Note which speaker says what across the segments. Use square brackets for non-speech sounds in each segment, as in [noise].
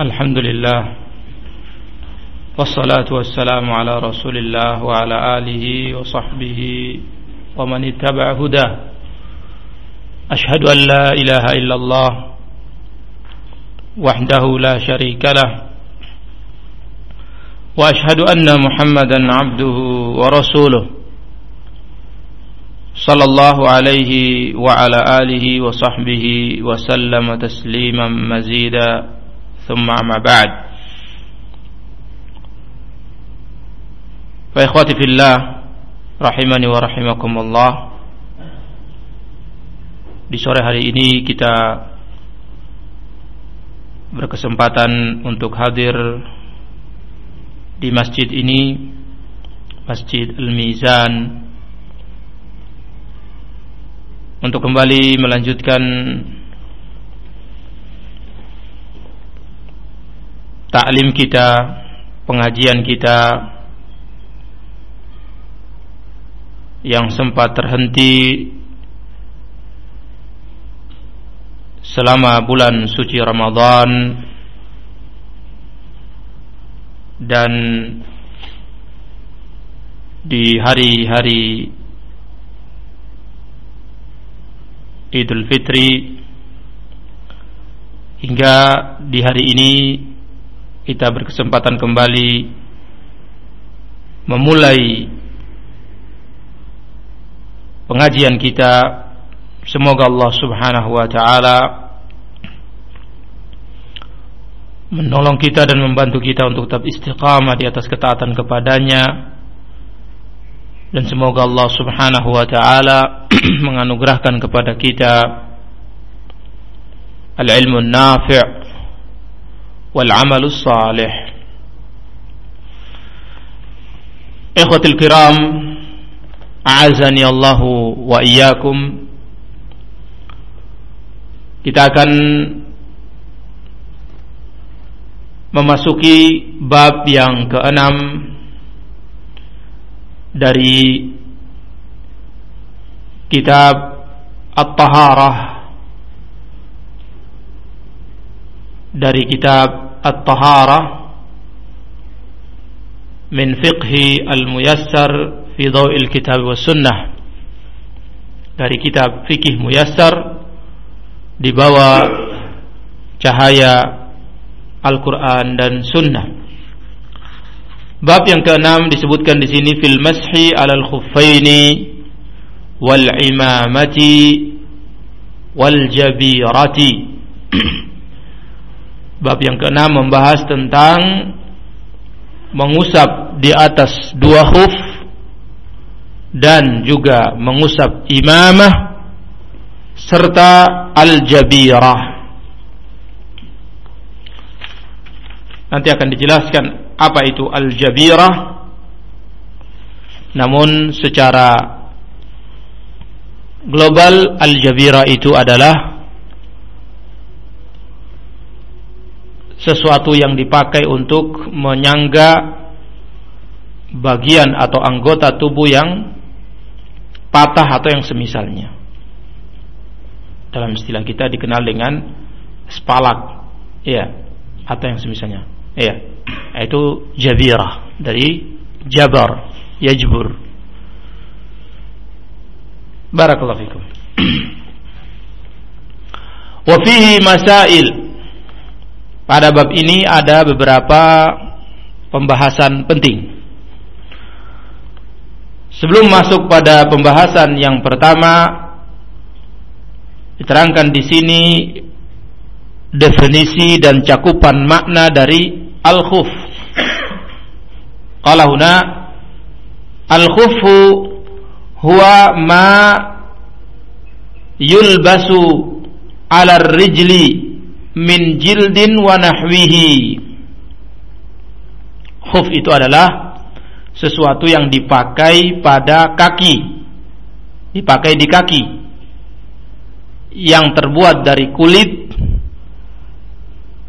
Speaker 1: الحمد لله والصلاة والسلام على رسول الله وعلى آله وصحبه ومن اتبع هداه. أشهد أن لا إله إلا الله وحده لا شريك له وأشهد أن محمدا عبده ورسوله صلى الله عليه وعلى آله وصحبه وسلم تسليما مزيدا. ثم أما بعد فإخواتي في الله rahimani wa rahimakumullah di sore hari ini kita berkesempatan untuk hadir di masjid ini Masjid Al-Mizan untuk kembali melanjutkan taklim kita, pengajian kita yang sempat terhenti selama bulan suci Ramadan dan di hari-hari Idul Fitri hingga di hari ini kita berkesempatan kembali memulai pengajian kita. Semoga Allah Subhanahu wa taala menolong kita dan membantu kita untuk tetap istiqamah di atas ketaatan kepadanya. Dan semoga Allah Subhanahu wa taala [clears throat] menganugerahkan kepada kita al-ilmu nafi' والعمل الصالح إخوة الكرام أعزني الله وإياكم kita akan memasuki bab yang keenam dari kitab At-Taharah dari kitab Min fiqhi al-muyassar fi dhawil kitab wa sunnah dari kitab fikih muyassar di bawah cahaya Al-Quran dan Sunnah. Bab yang keenam disebutkan di sini fil mashi alal khuffaini wal imamati wal jabirati. [clears throat] Bab yang keenam membahas tentang mengusap di atas dua huf dan juga mengusap imamah serta al-jabirah. Nanti akan dijelaskan apa itu al-jabirah. Namun secara global al-jabirah itu adalah sesuatu yang dipakai untuk menyangga bagian atau anggota tubuh yang patah atau yang semisalnya. Dalam istilah kita dikenal dengan spalak, ya, atau yang semisalnya. Ya, itu jabirah dari jabar, yajbur. Barakallahu fikum. [clears throat] Wa fihi masail pada bab ini ada beberapa pembahasan penting. Sebelum masuk pada pembahasan yang pertama, diterangkan di sini definisi dan cakupan makna dari al-khuf. Qala huna al-khufu huwa ma yulbasu ala rijli min jildin wa nahwihi. Khuf itu adalah sesuatu yang dipakai pada kaki. Dipakai di kaki. Yang terbuat dari kulit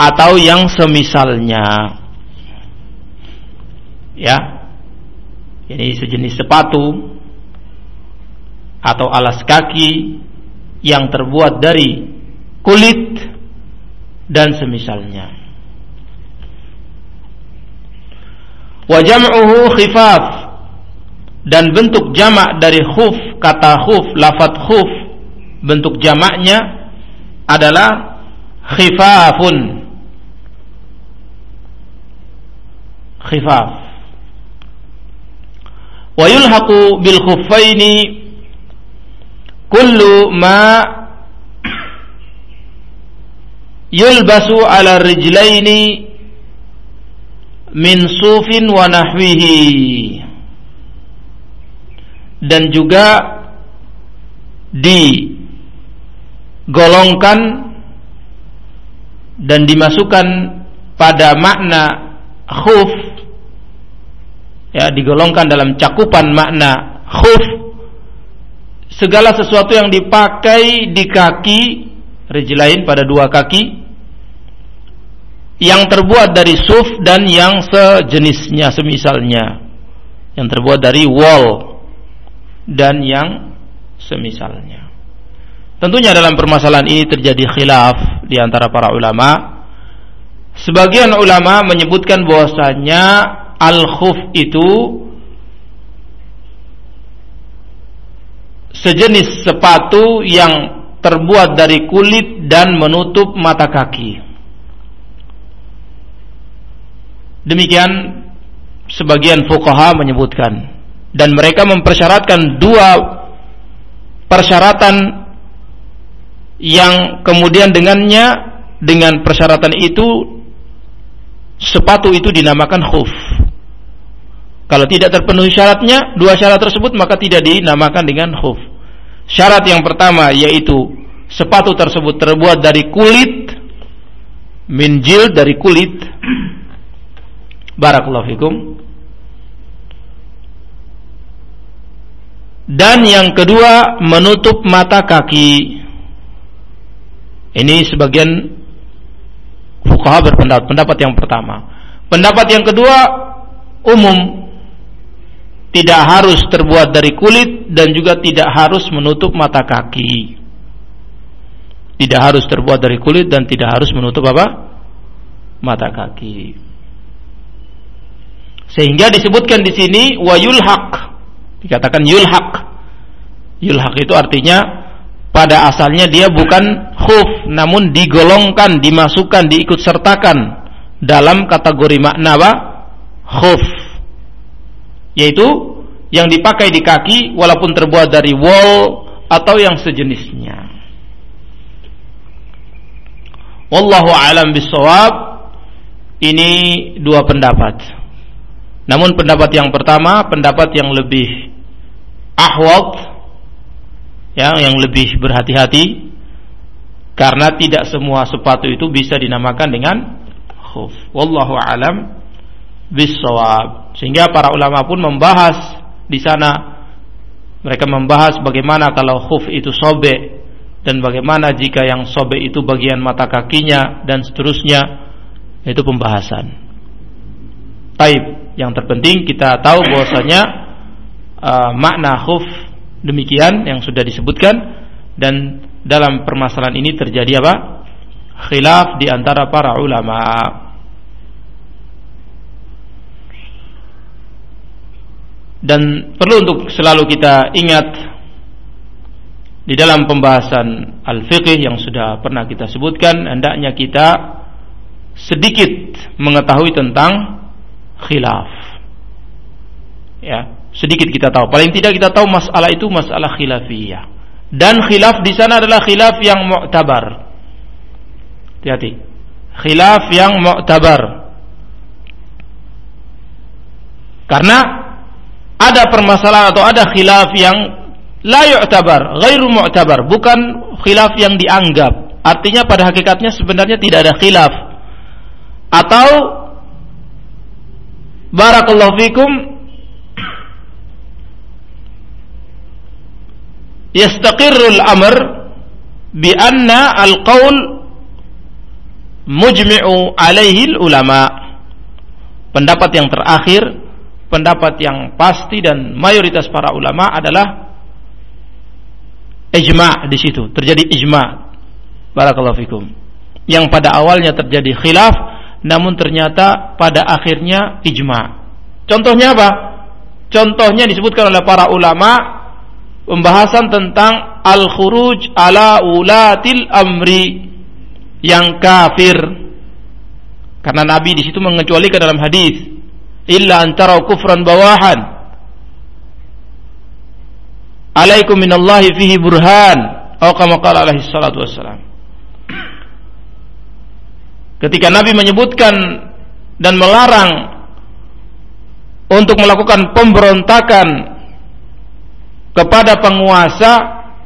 Speaker 1: atau yang semisalnya. Ya. Ini sejenis sepatu atau alas kaki yang terbuat dari kulit dan semisalnya. Wajam'uhu khifaf. Dan bentuk jamak dari khuf kata khuf lafat khuf bentuk jamaknya adalah khifafun. Khifaf. Wa bil khuffaini kullu ma yulbasu ala rijlaini min sufin wa nahwihi. Dan juga digolongkan dan dimasukkan pada makna khuf. Ya digolongkan dalam cakupan makna khuf. Segala sesuatu yang dipakai di kaki rijlain pada dua kaki yang terbuat dari suf dan yang sejenisnya semisalnya yang terbuat dari wall dan yang semisalnya. Tentunya dalam permasalahan ini terjadi khilaf di antara para ulama. Sebagian ulama menyebutkan bahwasanya al-khuf itu sejenis sepatu yang terbuat dari kulit dan menutup mata kaki. Demikian sebagian fuqaha menyebutkan dan mereka mempersyaratkan dua persyaratan yang kemudian dengannya dengan persyaratan itu sepatu itu dinamakan khuf. Kalau tidak terpenuhi syaratnya, dua syarat tersebut maka tidak dinamakan dengan khuf. Syarat yang pertama yaitu sepatu tersebut terbuat dari kulit minjil dari kulit. Barakallahu fikum. dan yang kedua menutup mata kaki. Ini sebagian fuqaha berpendapat pendapat yang pertama. Pendapat yang kedua umum tidak harus terbuat dari kulit dan juga tidak harus menutup mata kaki. Tidak harus terbuat dari kulit dan tidak harus menutup apa? Mata kaki. Sehingga disebutkan di sini wayul haq Dikatakan yulhaq. Yulhaq itu artinya pada asalnya dia bukan khuf namun digolongkan, dimasukkan, diikut sertakan dalam kategori makna apa? khuf. Yaitu yang dipakai di kaki walaupun terbuat dari wool atau yang sejenisnya. Wallahu alam bisawab. Ini dua pendapat. Namun pendapat yang pertama, pendapat yang lebih ahwat ya, yang lebih berhati-hati karena tidak semua sepatu itu bisa dinamakan dengan khuf. Wallahu alam bisawab. Sehingga para ulama pun membahas di sana mereka membahas bagaimana kalau khuf itu sobek dan bagaimana jika yang sobek itu bagian mata kakinya dan seterusnya itu pembahasan. Taib. Yang terpenting kita tahu bahwasanya uh, makna khuf demikian yang sudah disebutkan dan dalam permasalahan ini terjadi apa? khilaf di antara para ulama. Dan perlu untuk selalu kita ingat di dalam pembahasan al-fiqh yang sudah pernah kita sebutkan hendaknya kita sedikit mengetahui tentang khilaf. Ya, sedikit kita tahu. Paling tidak kita tahu masalah itu masalah khilafiyah. Dan khilaf di sana adalah khilaf yang mu'tabar. Hati-hati. Khilaf yang mu'tabar. Karena ada permasalahan atau ada khilaf yang la yu'tabar, ghairu mu'tabar, bukan khilaf yang dianggap. Artinya pada hakikatnya sebenarnya tidak ada khilaf. Atau barakallahu fikum yastaqirrul amr bi anna al-qaul mujmi'u alaihi ulama pendapat yang terakhir pendapat yang pasti dan mayoritas para ulama adalah ijma' di situ. Terjadi ijma' barakallahu fikum. Yang pada awalnya terjadi khilaf namun ternyata pada akhirnya ijma' Contohnya apa? Contohnya disebutkan oleh para ulama pembahasan tentang al-khuruj ala ulatil amri yang kafir. Karena Nabi di situ mengecualikan dalam hadis, illa antara kufran bawahan. Alaikum minallahi fihi burhan. Atau kama qala alaihi salatu wassalam. Ketika Nabi menyebutkan dan melarang untuk melakukan pemberontakan kepada penguasa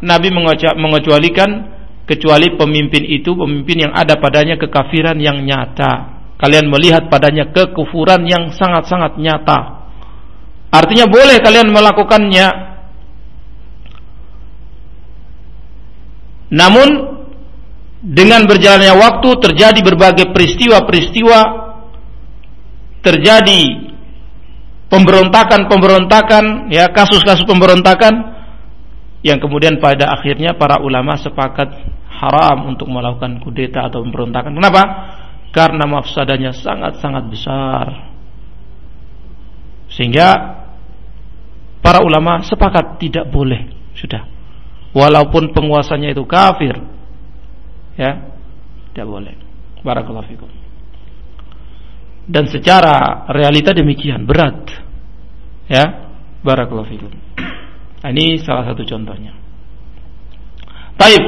Speaker 1: Nabi mengecualikan kecuali pemimpin itu pemimpin yang ada padanya kekafiran yang nyata. Kalian melihat padanya kekufuran yang sangat-sangat nyata. Artinya boleh kalian melakukannya. Namun dengan berjalannya waktu terjadi berbagai peristiwa-peristiwa terjadi pemberontakan-pemberontakan, ya kasus-kasus pemberontakan yang kemudian pada akhirnya para ulama sepakat haram untuk melakukan kudeta atau pemberontakan. Kenapa? Karena mafsadanya sangat-sangat besar. Sehingga para ulama sepakat tidak boleh sudah. Walaupun penguasanya itu kafir. Ya, tidak boleh. Barakallahu fikum. Dan secara realita demikian berat Ya, barakallahu fikum. Nah, ini salah satu contohnya. Baik.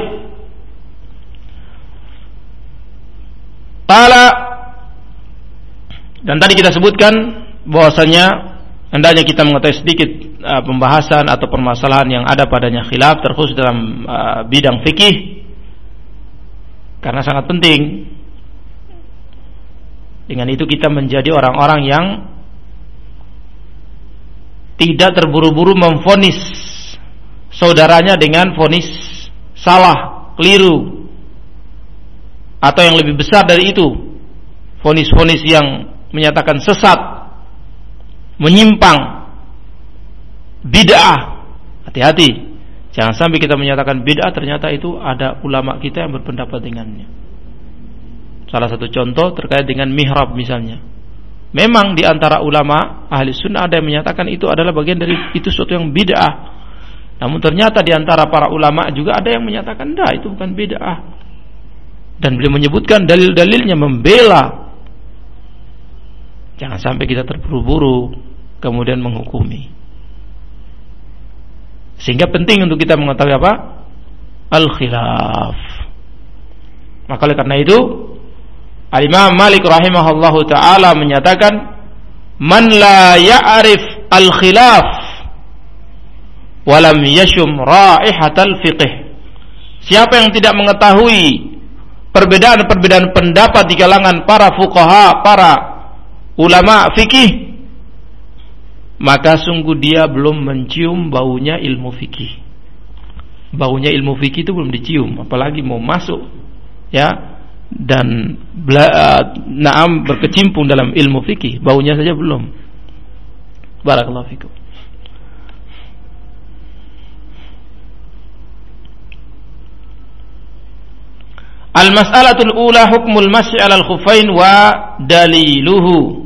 Speaker 1: Qala dan tadi kita sebutkan bahwasanya hendaknya kita mengetahui sedikit uh, pembahasan atau permasalahan yang ada padanya khilaf terkhusus dalam uh, bidang fikih karena sangat penting. Dengan itu kita menjadi orang-orang yang tidak terburu-buru memfonis saudaranya dengan fonis salah, keliru atau yang lebih besar dari itu fonis-fonis yang menyatakan sesat menyimpang bid'ah hati-hati jangan sampai kita menyatakan bid'ah ternyata itu ada ulama kita yang berpendapat dengannya salah satu contoh terkait dengan mihrab misalnya Memang di antara ulama ahli sunnah ada yang menyatakan itu adalah bagian dari itu suatu yang bid'ah. Namun ternyata di antara para ulama juga ada yang menyatakan dah itu bukan bid'ah. Dan beliau menyebutkan dalil-dalilnya membela. Jangan sampai kita terburu-buru kemudian menghukumi. Sehingga penting untuk kita mengetahui apa? Al-khilaf. Maka oleh karena itu Al-Imam Malik rahimahullahu taala menyatakan man la ya'rif al-khilaf walam yashum raihatal fiqh siapa yang tidak mengetahui perbedaan-perbedaan pendapat di kalangan para fuqaha para ulama fikih maka sungguh dia belum mencium baunya ilmu fikih. Baunya ilmu fikih itu belum dicium apalagi mau masuk ya dan naam berkecimpung dalam ilmu fikih baunya saja belum. Barakallahu fikum Al-mas'alatul ula hukmul masyi 'alal khuffain wa daliluhu.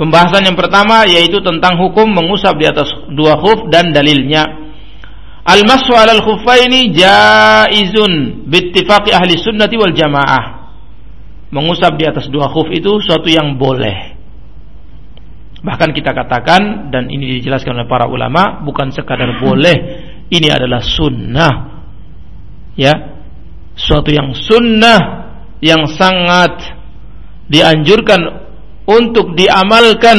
Speaker 1: Pembahasan yang pertama yaitu tentang hukum mengusap di atas dua khuf dan dalilnya. Al-mashu 'alal khuffaini jaizun bittifaqi ahli sunnati wal jamaah. Mengusap di atas dua khuf itu suatu yang boleh. Bahkan kita katakan dan ini dijelaskan oleh para ulama bukan sekadar boleh, ini adalah sunnah. Ya. Suatu yang sunnah yang sangat dianjurkan untuk diamalkan.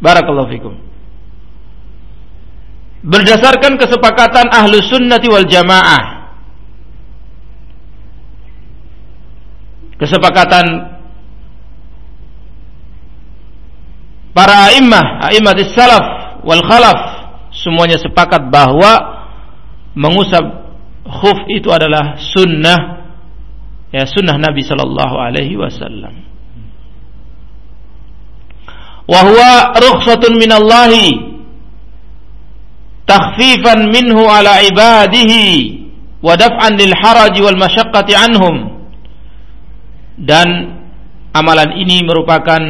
Speaker 1: Barakallahu fikum berdasarkan kesepakatan ahlu sunnati wal jamaah kesepakatan para a'immah a'immah salaf wal khalaf semuanya sepakat bahwa mengusap khuf itu adalah sunnah ya sunnah Nabi sallallahu alaihi wasallam. Wa huwa rukhsatun minallahi takhfifan minhu ala ibadihi wa daf'an lil haraj wal masyaqqati anhum. Dan amalan ini merupakan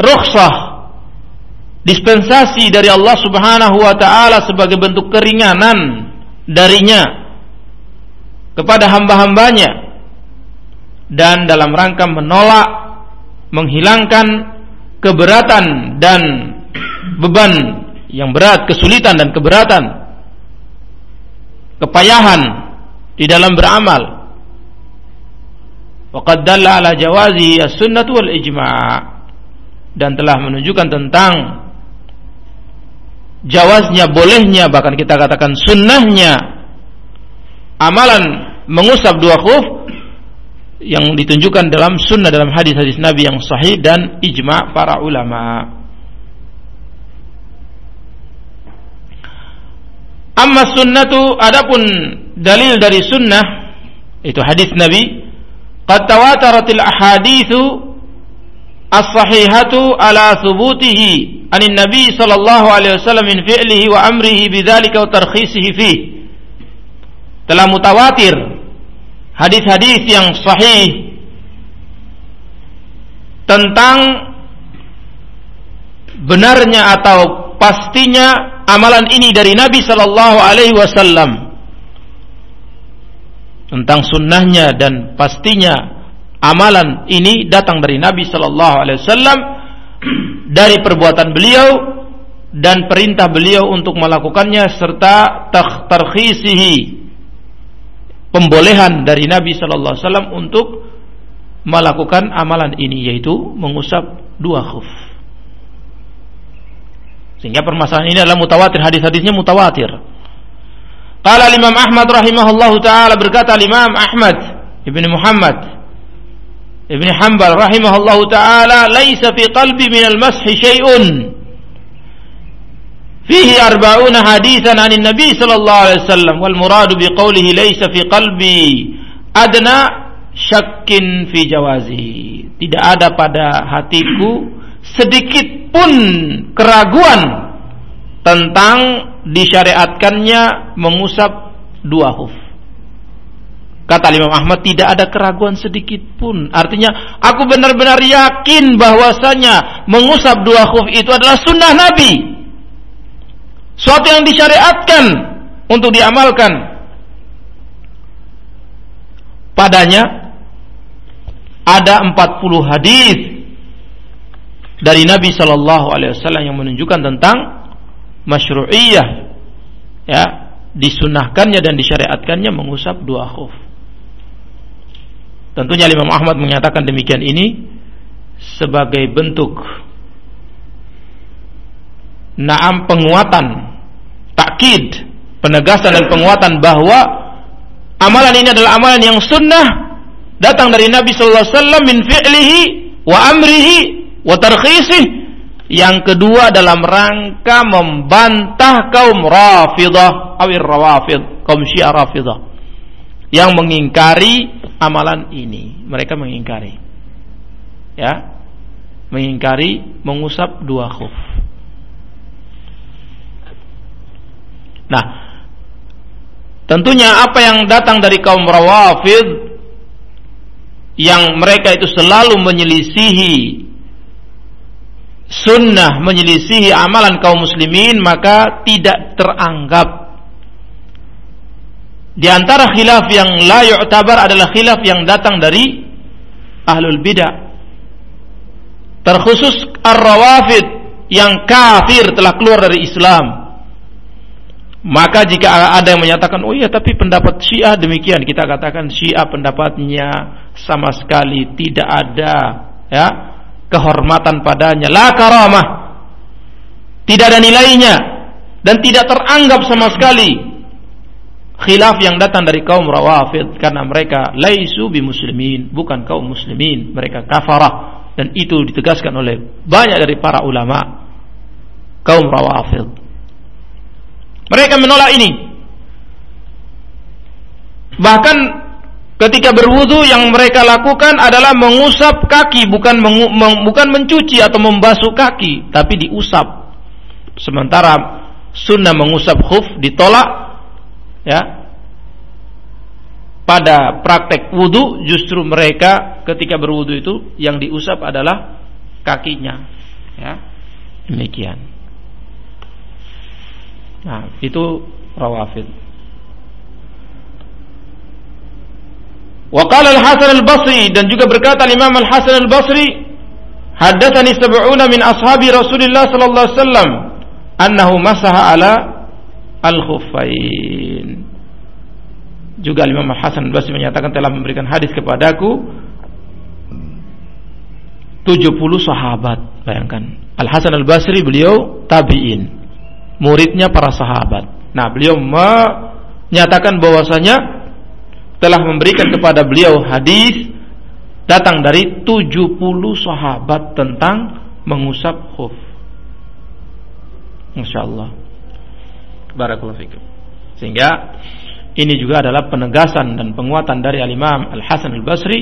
Speaker 1: rukhsah dispensasi dari Allah Subhanahu wa taala sebagai bentuk keringanan darinya kepada hamba-hambanya dan dalam rangka menolak menghilangkan keberatan dan beban yang berat, kesulitan dan keberatan, kepayahan di dalam beramal. Waqad dalla ala jawazi as-sunnah wal ijma' dan telah menunjukkan tentang jawaznya, bolehnya bahkan kita katakan sunnahnya amalan mengusap dua khuf yang ditunjukkan dalam sunnah dalam hadis-hadis Nabi yang sahih dan ijma' para ulama. Amma sunnatu adapun dalil dari sunnah itu hadis Nabi qad tawataratil ahaditsu as-sahihatu ala thubutihi nabi sallallahu alaihi wasallam min fi'lihi wa amrihi bidzalika wa tarkhisihi fi telah mutawatir hadis-hadis yang sahih tentang benarnya atau pastinya amalan ini dari Nabi Shallallahu Alaihi Wasallam. Tentang sunnahnya dan pastinya amalan ini datang dari Nabi Shallallahu Alaihi Wasallam dari perbuatan beliau dan perintah beliau untuk melakukannya serta tarkhisihi pembolehan dari Nabi Shallallahu Alaihi Wasallam untuk melakukan amalan ini yaitu mengusap dua khuf. Sehingga permasalahan ini adalah mutawatir, hadis-hadisnya mutawatir. Qala Imam Ahmad rahimahullahu taala berkata Imam Ahmad Ibnu Muhammad Ibnu Hanbal rahimahullahu taala laisa fi qalbi min al-mash syai'un fihi arba'una hadisan 'an nabi sallallahu alaihi wasallam wal muradu bi qawlihi laisa fi qalbi adna syakkin fi jawazi tidak ada pada hatiku sedikit pun keraguan tentang disyariatkannya mengusap dua huf. Kata Imam Ahmad tidak ada keraguan sedikit pun. Artinya aku benar-benar yakin bahwasanya mengusap dua huf itu adalah sunnah Nabi. Suatu yang disyariatkan untuk diamalkan. Padanya ada 40 hadis dari Nabi Shallallahu Alaihi Wasallam yang menunjukkan tentang masyru'iyah ya disunahkannya dan disyariatkannya mengusap dua khuf. Tentunya Imam Ahmad menyatakan demikian ini sebagai bentuk naam penguatan takkid penegasan dan penguatan bahwa amalan ini adalah amalan yang sunnah datang dari Nabi sallallahu alaihi wasallam min fi'lihi wa amrihi wa yang kedua dalam rangka membantah kaum Rafidah awir Rawafid, kaum Syiah Rafidah. Yang mengingkari amalan ini. Mereka mengingkari. Ya. Mengingkari mengusap dua khuf. Nah, tentunya apa yang datang dari kaum Rawafid yang mereka itu selalu menyelisihi sunnah menyelisihi amalan kaum muslimin maka tidak teranggap di antara khilaf yang la yu'tabar adalah khilaf yang datang dari ahlul bidah. Terkhusus ar-rawafid yang kafir telah keluar dari Islam. Maka jika ada yang menyatakan oh iya tapi pendapat Syiah demikian kita katakan Syiah pendapatnya sama sekali tidak ada ya kehormatan padanya. La karamah. Tidak ada nilainya. Dan tidak teranggap sama sekali khilaf yang datang dari kaum rawafid karena mereka laisu bi muslimin bukan kaum muslimin. Mereka kafarah. Dan itu ditegaskan oleh banyak dari para ulama kaum rawafid. Mereka menolak ini. Bahkan ketika berwudu yang mereka lakukan adalah mengusap kaki bukan mengu, meng, bukan mencuci atau membasuh kaki tapi diusap. Sementara sunnah mengusap khuf ditolak ya. Pada praktek wudhu justru mereka ketika berwudhu itu yang diusap adalah kakinya. Ya. Demikian. Nah itu rawafid. Waqala al-Hasan al-Basri dan juga berkata Imam al-Hasan al-Basri haddatsani sab'una min ashabi Rasulullah sallallahu alaihi wasallam annahu masaha ala al-khuffain juga Imam Hasan Basri menyatakan telah memberikan hadis kepadaku. 70 sahabat bayangkan. Al Hasan Al Basri beliau tabiin. Muridnya para sahabat. Nah beliau menyatakan bahwasanya telah memberikan kepada beliau hadis datang dari 70 sahabat tentang mengusap khuf. Masya Allah. Barakallahu fikum. Sehingga ini juga adalah penegasan dan penguatan dari Al-Imam Al-Hasan Al-Basri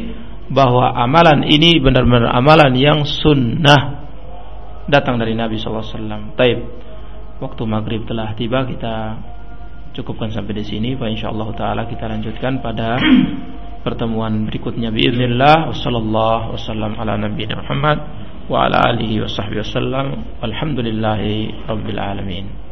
Speaker 1: bahwa amalan ini benar-benar amalan yang sunnah datang dari Nabi SAW. Taib. Waktu maghrib telah tiba kita cukupkan sampai di sini. Pak insyaallah taala kita lanjutkan pada [clears throat] pertemuan berikutnya biiznillah wasallallahu wasallam ala nabiyina Muhammad wa ala alihi washabbihi wasallam. Alhamdulillahi rabbil.